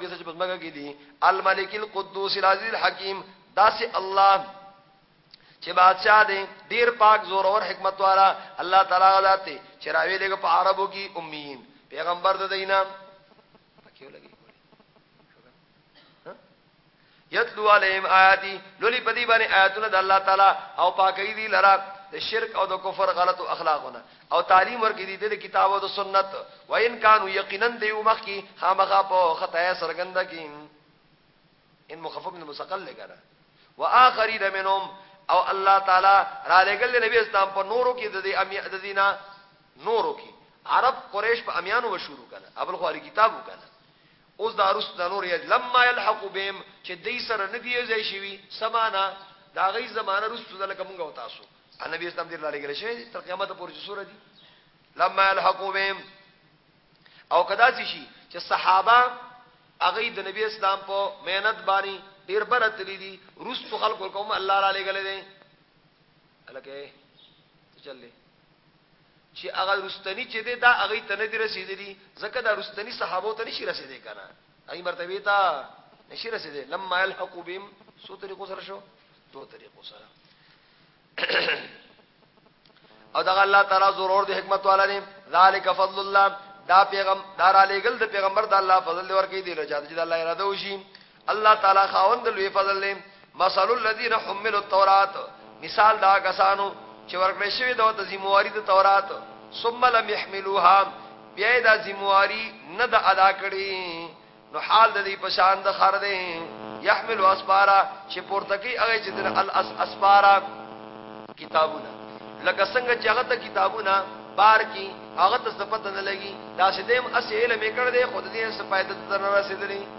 کې چې پزماګه کې دي الملک القدوس العزیز الحکیم داسې الله چې بادشاہ دی ډیر پاک زور او حکمت والا الله تعالی ذاته چې راوي لګ په عربو کې امین پیغمبر د دینه یتلو علیهم آیاتی لولی پدی باندې آیاتونه د الله تعالی او پاکی دی لرا د شرک او د کفر غلط او اخلاقونه او تعلیم ورګی دی د کتاب او د سنت و ان کانوا یقینا دیو مخ کی خامخا په خطا سرګند کی ان مخفف من مسقل لګره واخرین منهم او الله تعالی را لګل نبی اسلام په نورو کې د دې د دینا نورو کې عرب قریش په امیانو وشورو کنه ابل خو کتابو کنه اوس دا رست دا نور یې لما یلحق بهم چې دای سره نبی یې ځای شوی سمانا دا غي زمانه رست دا لکه مونږ او تاسو ان نبی اسلام دې لارې ګل شوی تر قیامت پورې چې سور دي لما یلحق بهم او کدا شي چې صحابه هغه د نبی اسلام په مهنت باندې ډیر برت لیدي رست خلق کوم الله را لګل دي الکه چلې چی هغه وروستنی چی دی دا هغه ته نه دی رسیدلی ځکه دا وروستنی صحابو ته نشی رسیدی کنه هغه مرتبه ته نشی رسیدی لما يلحق بهم سو طریقو سره شو دو طریقو سره او دا الله تعالی ضرور دی حکمت والا دی ذالک فضل الله دا پیغام دار علی گل د پیغمبر د الله فضل ورکی دی لجاد چې د الله اراده وشي الله تعالی خاوند لوی فضل دی مثال الذين حملوا التوراۃ مثال دا کسانو چې ورکړې شوی دا د ذمہواری د تورات ثم لم يحملوها بیا دا ذمہواری نه د ادا کړی نو حال د دې پشان د خر دی يحمل اسبارا چې پورته کی هغه چې د الاسبارا کتابونه لکه څنګه چې هغه ته کتابونه بار کی هغه ته څه پته نه لګي دا سیدم اس علم کړه دې خود دې څه پایده تر نه رسیدلی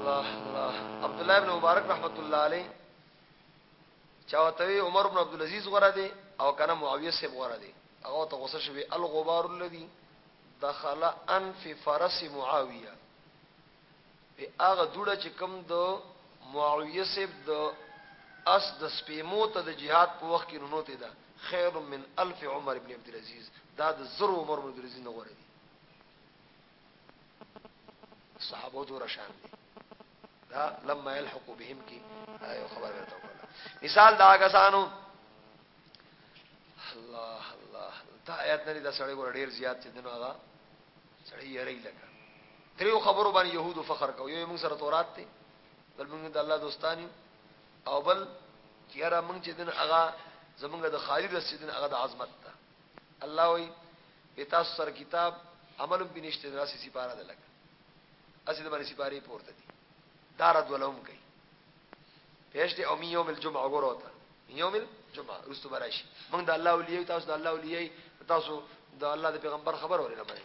الله الله عبد الله ابن مبارک رحمت الله علیه چاوتوی عمر ابن عبد العزيز غره دی او کنه معاویه سیب غره دی هغه ته غوسه شوی الغبار الذي دخل انف فرس معاویه په هغه دوړه چې کوم د معاویه سیب د اس د سپیمو ته د جهاد په وخت کې نونوته ده خیر من الف عمر ابن عبد العزيز دا د زر عمر ابن عبد العزيز نه غوړي صحابو دور شان دي دا لما يلحقوا بهم کی یو خبر ورته وکړه مثال دا غسانو الله الله دا آیات نه دا سړی ګور ډیر زیات چې دنو هغه سړی یې ری لګا دریو خبرو باندې يهودو فخر کو یو موږ سره تورات ته بل موږ د الله دوستانی او بل چیرې موږ چې دن هغه زمونږ د خالد سیدن هغه د عظمت ته الله وایي، بې تاسو سره کتاب عمل هم پرې نشته، داسې سپاره ده لکه هسې د باندې سپارې پورته دي، دا ردوله هم کوي. پېښ دی او من یوم الجمعه وګوره ورته، من یوم الجمعه وروسته به راشي، موږ د الله اولیه یو، تاسو د الله اولیه یئ، تاسو د الله د پیغمبر خبره ولې نه منئ؟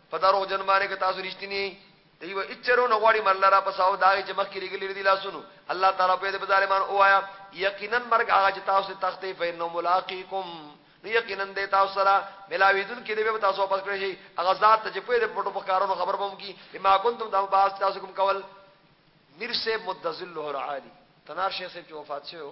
په دروغ جن باندې که تاسو رښتینی دی و اچرو نه غواړي مله را پساو دا چې مخکې لګلې دي لاسونو الله تعالی په دې په ظالمان اوایا یقینا مرګ هغه چې تاسو تختې فینو ملاقاتکم یقینا د تاسو سره ملاویدون کې دی به تاسو واپس کړئ شي هغه ذات چې په دې پټو پکارونو خبر بوم کی بما کنتم د باز تاسو کوم کول میر سے مدذله العالی تنار شیخ صاحب چې وفات شوی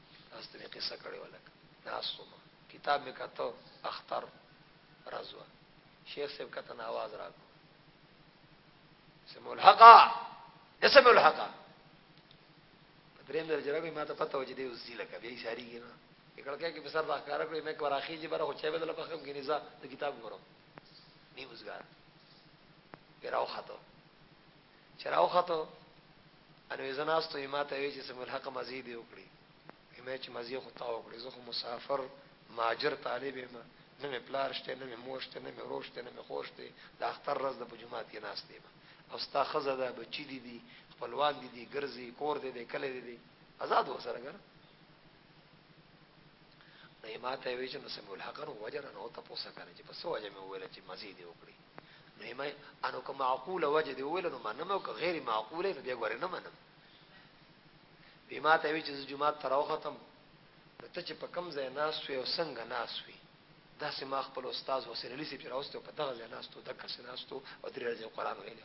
تاسو ته قصه کړې ولک ناسوم کتاب مې کاته اختر رضوا شیخ صاحب کته نواز راکو سم الحقا اسم الحقا دریم درجه راغی ما ته پته و چې دی وزي لکه بیا یې ساری کینا کله کې په سر راخ کار کړی مې کور اخی چې بره خو چې بدل په خم کې نزا د کتاب ګورو نیوزګار پیراو خاطو چراو خاطو انوې زه ناست وم، ما ته ویې چې سمیع الحق مزې دې وکړې؟ ویې مې چې مزې خو تا وکړې، زه خو مسافر، مهاجر طالب یم، نه مې پلار شته، نه مې مور شته، نه مې ورور شته، نه مې خور شته، د اختر ورځ ده په جومات کې ناست یم او ستا ښځه ده، بچي دې دي، خپلوان دې دي، ګرځې، کور دې دی، کلی دې دی، ازاد اوسره کنه. نو یې ما ته ویې چې نو سمیع الحقه نو وجه رانه وتپوسه کنه چې په څه وجه مې وویل چې مزې دې وکړې؟ نو ما انو که معقول وجه دی ویل نو منم او که غیر معقول نو بیا غوړې نه منم به ما ته وی چې جمعه تر وختم نو ته چې په کم ځای ناس وې او څنګه ناس وې دا سه ما خپل استاد حسین علي سي پیراوستو په دغه ځای ناستو د کس ناستو او درې ورځې قران ویل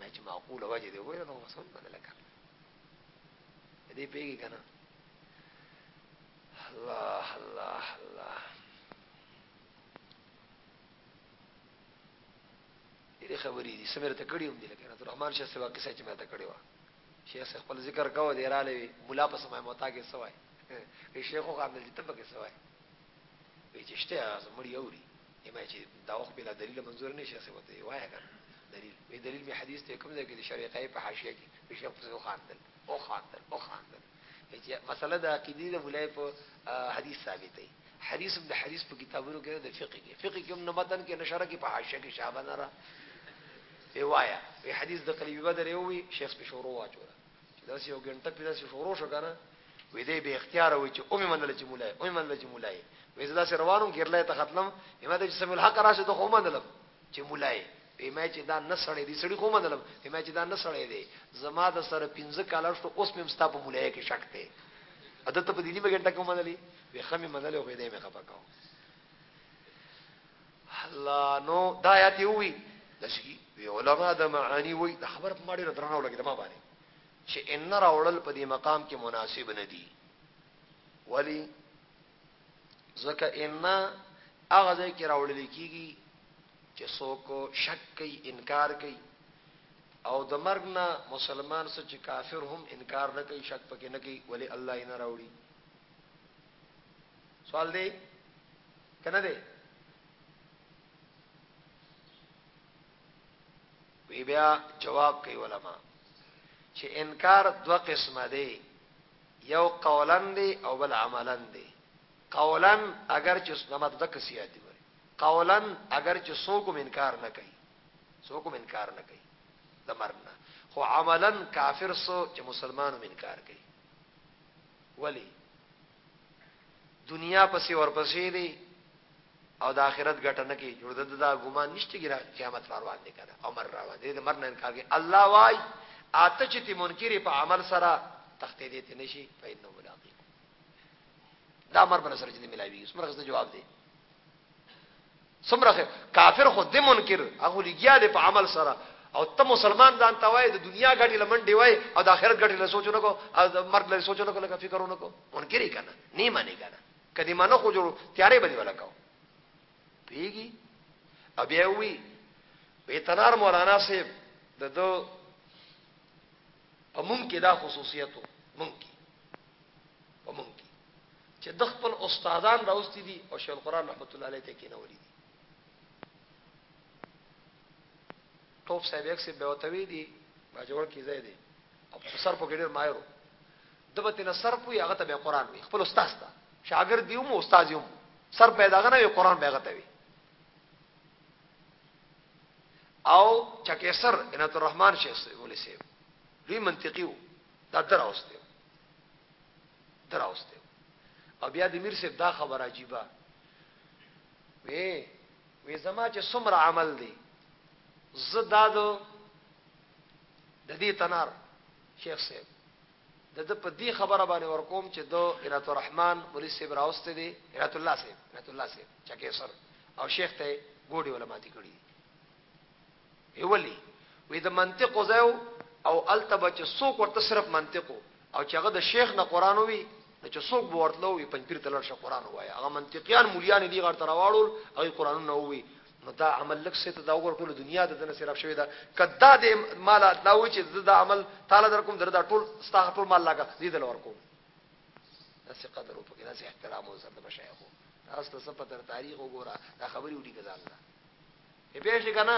ما چې معقول وجه دی ویل نو وسم بدل کړ دې پیګی کنه الله الله الله دې خبرې دي سمیر ته کړی هم دي لکه عبد الرحمن شاه سوا کیسه چې ما ته کړی و شیخ خپل ذکر کاوه دی را لوي مولا په سمای موتا کې سوای وی شیخ خو خامل دي تبکه سوای وی چې شته از مړی اوري یمه چې دا وخت بلا دلیل منظور نه شي سوته وای کنه دلیل وی دلیل می حدیث ته کوم ځای کې د شریعه په حاشیه کې شیخ فضل خان دل او خان دل او خان دل چې مسله د عقیدې د مولای په حدیث ثابتې حدیث هم د حدیث په کتابونو کې د فقه کې فقه کې هم نه متن کې نشره کې په حاشیه کې شابه نه را روایا وی حدیث د قلیبی بدر یو وی شیخ په شورو واچو چې دا یو غنټه په داسې شورو شو کنه وې دې به اختیار وي چې اومه منل چې مولای اومه منل چې مولای وې زدا سره روانم ګرلای ته ختم همدا چې سم الحق راشه ته خو منلم چې مولای وی ما چی دا نه سړی دی سړی خو منلم وی ما چی دا نه سړی دی زما د سره 15 کال شو اوس مم ستا په مولای کې شک ته اته ته په دې نیمه ګنټه کې منلې وی خمه منلې خو دې مې خپه کاو الله نو دا آیات وی دشي وی علما د معانی وی د خبر په ماډي درنه ولګي د ما باندې چې ان راوړل په دې مقام کې مناسب نه دي ولی ځکه ان هغه ځای کې راوړل کیږي چې څوک شک کوي انکار کوي او د مرګ نه مسلمان څه چې کافر هم انکار نه کوي شک پکې نه کوي ولی الله یې نه راوړي سوال دی کنه دی وی بیا جواب کوي علما چې انکار دوه قسمه دی یو قولن دی او بل عملن دی قولاً اګر چې د مت دک سیادی وری قولاً اګر چې څوک هم انکار نه کوي څوک هم انکار نه کوي د مرګ نه خو عملاً کافر سو چې مسلمان هم انکار کوي ولی دنیا پسې ورپسې دی او د آخرت ګټه نه کوي جوړ د دا ګمان نشته ګره قیامت روان دي کنه عمر روان دي د مرګ نه انکار کوي الله وای اته چې تی منکری په عمل سره تختې دې ته نشي په انه ملاقات دا امر بل سره چې ملاوي څومره غزه جواب دی څومره کافر خو د منکر هغه لګیا دی په عمل سره او ته مسلمان ځان ته وای د دنیا غټي لمن دی وای او د آخرت غټي له سوچو نه کو او د مرګ له سوچو نه کو لکه فکر نه کو منکر یې کنه نه مانی کنه کدی مانو خو جوړ تیارې باندې ولا کو پیږي او بیا وی وی تنار مولانا صاحب د دو په مونږ کې دا خصوصیت وو مونږ کې په مونږ کې چې د خپل استادان راوستي دي او شیخ القرآن رحمت الله علیه ته کې نه ولي دي ټوپ صاحب یک څه به وتوي دي ما جوړ کې ځای دي او سر په ګډر مایرو دبته نه سر په هغه ته به قرآن وي خپل استاد ته شاګرد یو مو استاد یو سر پیدا غنه یو قرآن به غته وي او چکیسر عنایت الرحمن شیخ صاحب ولې صاحب لوی منطقي وو دا دراوسته دراوسته او بیا د میر صاحب دا خبر عجیبه وی وی زما چې څومره عمل دی زدادو د دې تنار شیخ صاحب د ده په دې خبره باندې ورکوم چې ده عنایت الرحمن مریض صاحب راوستی دی، عنایت الله صاحب، عنایت الله صاحب چکیسر او شیخ ته یې ګوډې وله ماتې کړي دي. وی ولې؟ وی د منطقو ځای و او هلته به چې څوک ورته صرف منطق و او چې هغه د شیخ نه قرآن ووي نو چې څوک به ورتله وي پنجپیر ته لاړ شه قرآن ووایه هغه منطقیان مولیان یې دې غار ته راواړول هغوی قرآنونه ووي نو دا عمل لک سه ته دا وګور ټول دنیا د دنه سیراب شوی دا کدا د مال الله و چې دا عمل تعالی در کوم دردا ټول ستا ټول مال لاګه دې دل ور کوم داسې قدر او پکې داسې احترام او سره مشایخ تاسو ته سپه تر تاریخ وګوره دا خبرې وډی ګزال دا په پیښ کنه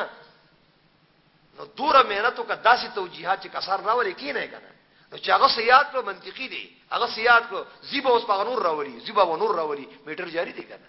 نو دوره مهنتو کا داسې توجیهات چې کسر راولې کینه کنه نو چې هغه سیاد په منطقي دی هغه سیاد کو زیبه اوس په نور راولي زیبه و نور راولي میټر جاری دی کنه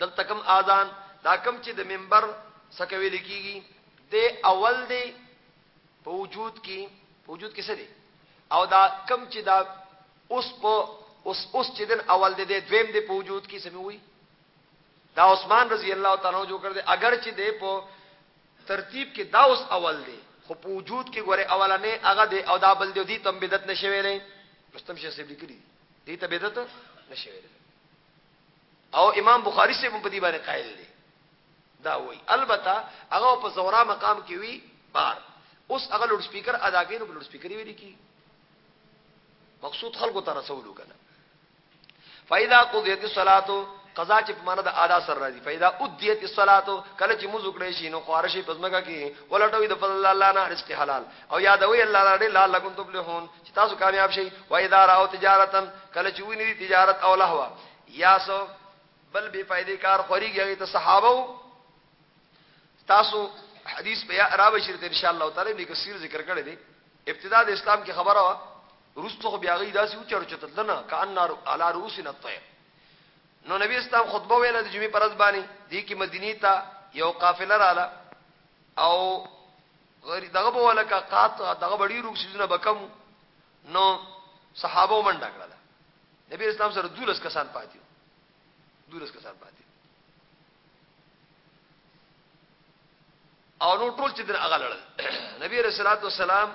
دلته کوم اذان دا کوم چې د منبر څخه ویل کیږي د اول دی په وجود کې په وجود کې څه دی او دا کم چې دا اوس په اوس اوس چې دن اول دی دویم دی په وجود کې سمې وي دا عثمان رضی الله تعالی عنہ جو کړ دې اگر چې دی په ترتیب کې دا اوس اول دی خو په وجود کې ګوره اولنې هغه دی او دا بل دی دې تم بدعت نشوي نه مستم شي سیب لیکلي دې ته بدعت نشوي او امام بخاری صاحب هم په دې باندې قائل دی دا وای البته هغه په زورا مقام کې وی بار اوس هغه لوډ سپیکر ادا کوي نو لوډ سپیکر ویل کی مقصود خلکو ته رسولو کنه فاذا قضيت الصلاه قضا چې په معنا د ادا سره راځي فاذا اديت الصلاه کله چې موږ وکړې شي نو قارشي پزماګه کې ولټوي د فضل الله نه رزق حلال او یادوي الله لري لعلکم تفلحون چې تاسو کامیاب شئ و اذا راو تجارتا کله چې ویني تجارت او لهوا یا سو بل بے فائدې کار خوريږي ته صحابه تاسو حدیث بیا را بشیر ته ان شاء الله تعالی ابن کثیر ذکر کړی دی ابتدا د اسلام کې خبره وا روستو بیا غي داسې او چرچتل دنا کأن علی رؤسنا الطير نو نبی اسلام خطبه ویله د جمعې پرځ باندې دی کې مدینی ته یو قافله رااله او غری دغه به ولکه قات دغه بډی روک سيزونه بکم نو صحابه منډه کړل نبی اسلام سره دولس کسان پاتیو دولس کسان پاتیو او نو ټول چې دغه لړل نبی رسول الله والسلام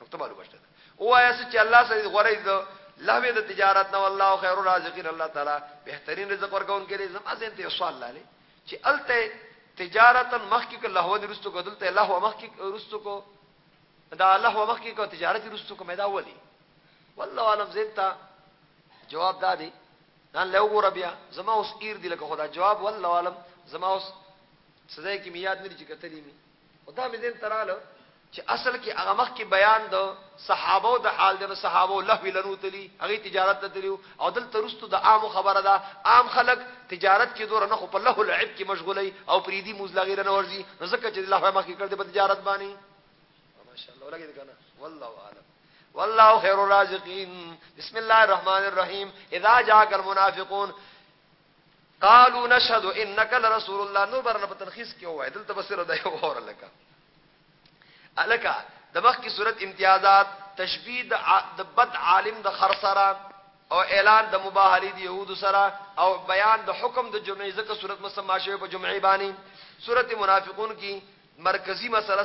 نقطه معلومه شته وایا چې الله سره غوړی د لهوی د تجارت نه والله خیر الرازقین الله تعالی بهترین رزق ورکون کړي زما زین ته سوال لاله چې الته تجارتا مخکی ک لهو د رستو کو دلته لهو مخکی رستو کو دا لهو مخکی کو تجارت رستو کو مدا ولی والله عالم زین ته جواب دادی نن له وګوره بیا زما اوس ایر دی لکه خدا جواب والله عالم زما اوس سزا کې میاد نه چې کتلی می خو دا مې ذهن ته راله چې اصل کې هغه مخ کې بیان د صحابه او د حال د صحابه له ویلنو تلی هغه تجارت ته تلی او دل ترستو د عام خبره ده عام خلک تجارت کې دور نه خو په له لعب کې مشغولي او پریدي موزلا غیر نه ورزي نو ځکه چې الله مخ کې کړ دې په تجارت باندې ماشاء الله لګي کنه والله اعلم والله خير الرازقين بسم الله الرحمن الرحيم اذا جاءك المنافقون قالو نشهد انک لرسول الله نور برنه په تلخیص کې وای دلته بسره د یو اور لکه الکا د مخ کی صورت امتیازات تشبیه د بد عالم د خر سره او اعلان د مباهله دی یهود سره او بیان د حکم د جمعې زکه صورت مسما شوی په جمعې باندې صورت منافقون کی مرکزی مسله